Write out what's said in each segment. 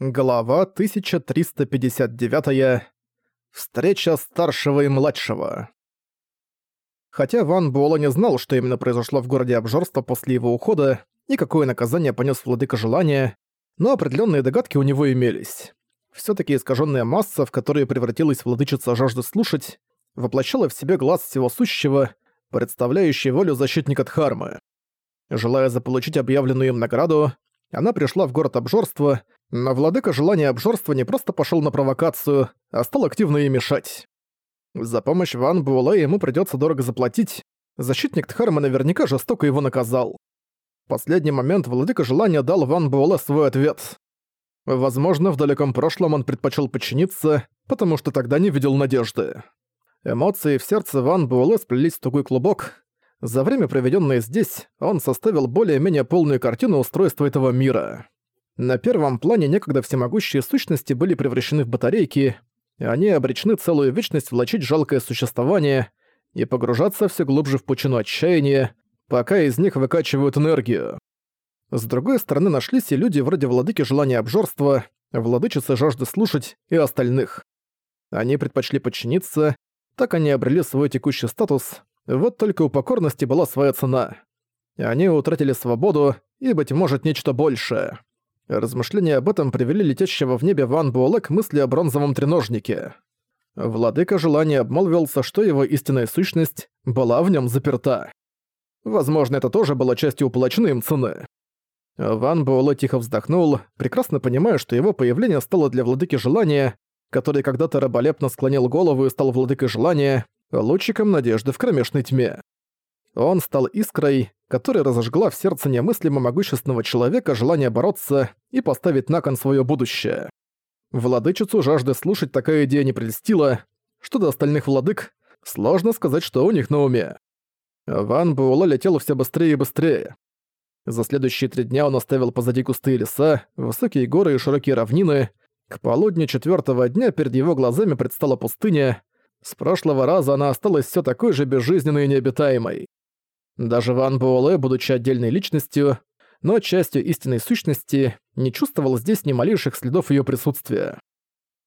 Глава 1359. Встреча старшего и младшего. Хотя Ван Буэлла не знал, что именно произошло в городе обжорства после его ухода и какое наказание понес владыка желания, но определенные догадки у него имелись. все таки искаженная масса, в которую превратилась владычица жажды слушать, воплощала в себе глаз всего сущего, представляющий волю защитника Дхармы. Желая заполучить объявленную им награду, она пришла в город обжорства, но владыка желания обжорства не просто пошел на провокацию, а стал активно ей мешать. За помощь Ван Буэлэ ему придется дорого заплатить, защитник Дхарма наверняка жестоко его наказал. В последний момент владыка желания дал Ван Буэлэ свой ответ. Возможно, в далеком прошлом он предпочел подчиниться, потому что тогда не видел надежды. Эмоции в сердце Ван Буэлэ сплелись в тугой клубок, за время, проведенное здесь, он составил более-менее полную картину устройства этого мира. На первом плане некогда всемогущие сущности были превращены в батарейки, и они обречены целую вечность влачить жалкое существование и погружаться все глубже в пучину отчаяния, пока из них выкачивают энергию. С другой стороны нашлись и люди вроде владыки желания обжорства, владычицы жажды слушать и остальных. Они предпочли подчиниться, так они обрели свой текущий статус, вот только у покорности была своя цена. Они утратили свободу и, быть может, нечто большее. Размышления об этом привели летящего в небе Ван Буэлэ к мысли о бронзовом треножнике. Владыка желания обмолвился, что его истинная сущность была в нем заперта. Возможно, это тоже было частью уплаченной им цены. Ван Буэлэ тихо вздохнул, прекрасно понимая, что его появление стало для владыки желания, который когда-то раболепно склонил голову и стал владыкой желания, лучиком надежды в кромешной тьме. Он стал искрой, которая разожгла в сердце немыслимо могущественного человека желание бороться и поставить на кон свое будущее. Владычицу жажды слушать такая идея не прельстила. Что до остальных владык, сложно сказать, что у них на уме. Ван Буэлэ летел все быстрее и быстрее. За следующие три дня он оставил позади кусты и леса, высокие горы и широкие равнины. К полудню четвертого дня перед его глазами предстала пустыня, с прошлого раза она осталась все такой же безжизненной и необитаемой. Даже Ван Буэлэ, будучи отдельной личностью, но частью истинной сущности, не чувствовал здесь ни малейших следов ее присутствия.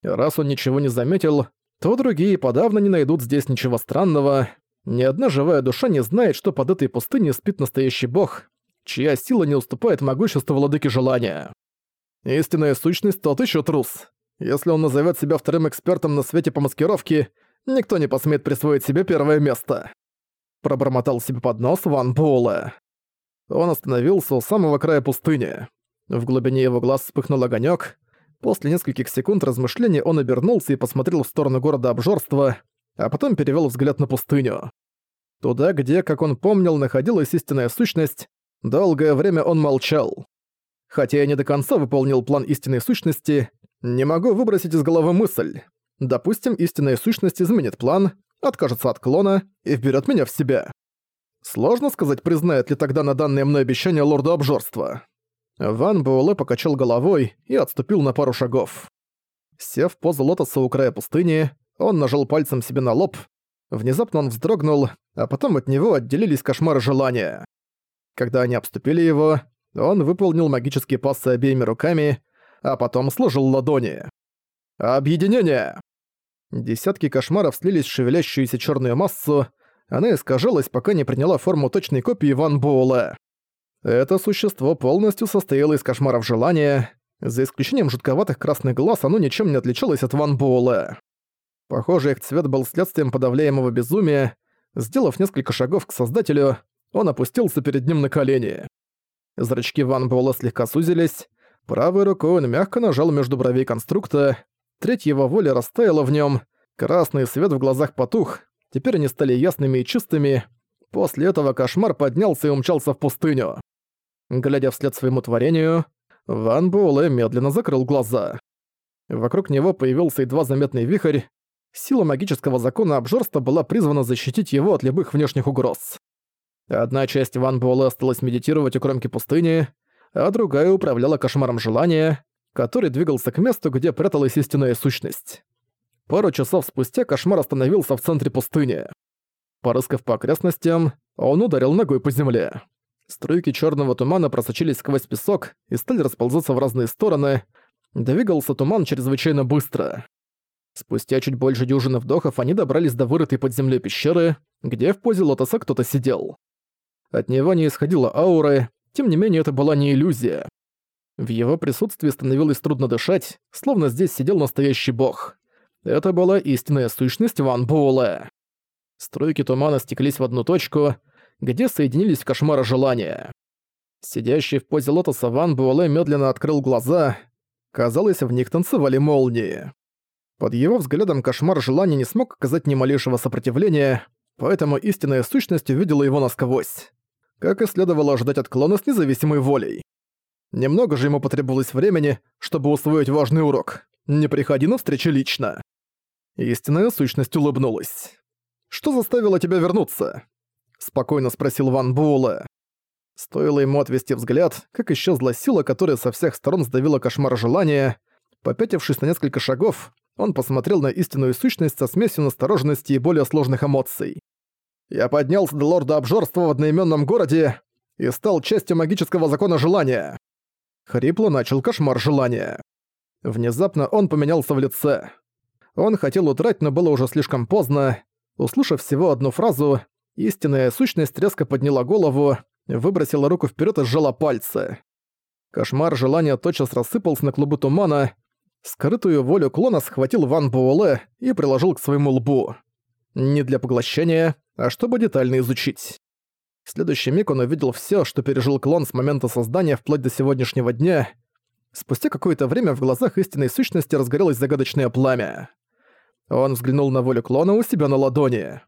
раз он ничего не заметил, то другие подавно не найдут здесь ничего странного. Ни одна живая душа не знает, что под этой пустыней спит настоящий бог, чья сила не уступает могуществу владыки желания. Истинная сущность тот еще трус. Если он назовет себя вторым экспертом на свете по маскировке, никто не посмеет присвоить себе первое место. Пробормотал себе под нос Ван Буэлэ. Он остановился у самого края пустыни. В глубине его глаз вспыхнул огонек. После нескольких секунд размышлений он обернулся и посмотрел в сторону города обжорства, а потом перевел взгляд на пустыню. Туда, где, как он помнил, находилась истинная сущность, долгое время он молчал. Хотя я не до конца выполнил план истинной сущности, не могу выбросить из головы мысль. Допустим, истинная сущность изменит план, откажется от клона и вберет меня в себя. Сложно сказать, признает ли тогда на данное мной обещание лорду обжорства. Ван Буэлэ покачал головой и отступил на пару шагов. Сев в позу лотоса у края пустыни, он нажал пальцем себе на лоб. Внезапно он вздрогнул, а потом от него отделились кошмары желания. Когда они обступили его, он выполнил магические пассы обеими руками, а потом сложил ладони. «Объединение!» Десятки кошмаров слились в шевелящуюся черную массу, она искажалась, пока не приняла форму точной копии Ван Буэлэ. Это существо полностью состояло из кошмаров желания, за исключением жутковатых красных глаз оно ничем не отличалось от Ван Буэлэ. Похоже, их цвет был следствием подавляемого безумия. Сделав несколько шагов к Создателю, он опустился перед ним на колени. Зрачки Ван Буэлэ слегка сузились, правой рукой он мягко нажал между бровей конструкта, Треть его воли растаяла в нем, красный свет в глазах потух, теперь они стали ясными и чистыми. После этого кошмар поднялся и умчался в пустыню. Глядя вслед своему творению, Ван Буэлэ медленно закрыл глаза. Вокруг него появился едва заметный вихрь. Сила магического закона обжорства была призвана защитить его от любых внешних угроз. Одна часть Ван Буэлэ осталась медитировать у кромки пустыни, а другая управляла кошмаром желания, который двигался к месту, где пряталась истинная сущность. Пару часов спустя кошмар остановился в центре пустыни. Порыскав по окрестностям, он ударил ногой по земле. Струйки черного тумана просочились сквозь песок и стали расползаться в разные стороны. Двигался туман чрезвычайно быстро. Спустя чуть больше дюжины вдохов они добрались до вырытой под землей пещеры, где в позе лотоса кто-то сидел. От него не исходила ауры, тем не менее это была не иллюзия. В его присутствии становилось трудно дышать, словно здесь сидел настоящий бог. Это была истинная сущность Ван Буэлэ. Струйки тумана стеклись в одну точку, где соединились в кошмара желания. Сидящий в позе лотоса Ван Буэлэ медленно открыл глаза. Казалось, в них танцевали молнии. Под его взглядом кошмар желания не смог оказать ни малейшего сопротивления, поэтому истинная сущность увидела его насквозь. Как и следовало ожидать от клона с независимой волей. Немного же ему потребовалось времени, чтобы усвоить важный урок. Не приходи на встречу лично. Истинная сущность улыбнулась. «Что заставило тебя вернуться?» Спокойно спросил Ван Буэлэ. Стоило ему отвести взгляд, как исчезла сила, которая со всех сторон сдавила кошмар желания. Попятившись на несколько шагов, он посмотрел на истинную сущность со смесью настороженности и более сложных эмоций. «Я поднялся до лорда обжорства в одноименном городе и стал частью магического закона желания». Хрипло начал кошмар желания. Внезапно он поменялся в лице. Он хотел удрать, но было уже слишком поздно. Услышав всего одну фразу, истинная сущность резко подняла голову, выбросила руку вперед и сжала пальцы. Кошмар желания тотчас рассыпался на клубы тумана, Скрытую волю клона схватил Ван Буэлэ и приложил к своему лбу. Не для поглощения, а чтобы детально изучить. В следующий миг он увидел всё, что пережил клон с момента создания вплоть до сегодняшнего дня. Спустя какое-то время в глазах истинной сущности разгорелось загадочное пламя. Он взглянул на волю клона у себя на ладони.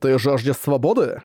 «Ты жаждешь свободы?»